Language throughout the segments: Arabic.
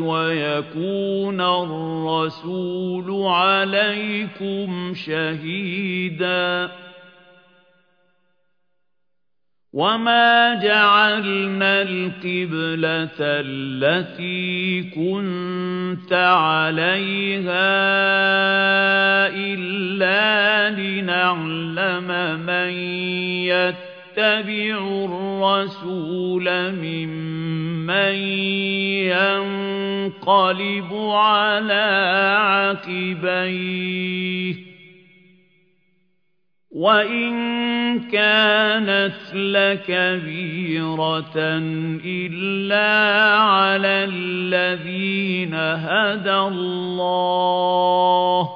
ويكون الرسول عليكم شهيداً. وما جعلنا القبلة التي كنت عليها إلا لنعلم من يتبع الرسول ممن ينقلب على عقبيه. وَإِن كَانَتْ لَكَبِيرَةً إِلَّا عَلَى الَّذِينَ هَدَى اللَّهُ.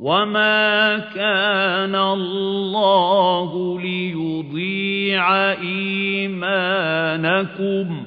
وَمَا كَانَ اللَّهُ لِيُضِيعَ إِيمَانَكُمْ.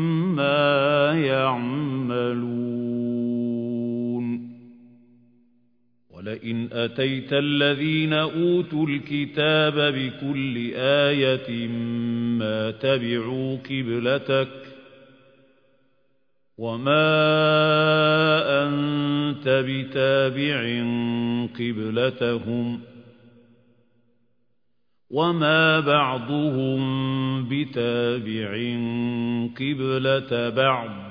وَلَئِنْ أَتَيْتَ الَّذِينَ أُوتُوا الْكِتَابَ بِكُلِّ آيَةٍ مَا تَبِعُوا قِبْلَتَكَ وَمَا أَنْتَ بِتَابِعٍ قِبْلَتَهُمْ وَمَا بَعْضُهُمْ بِتَابِعٍ قِبْلَةَ بَعْضٍ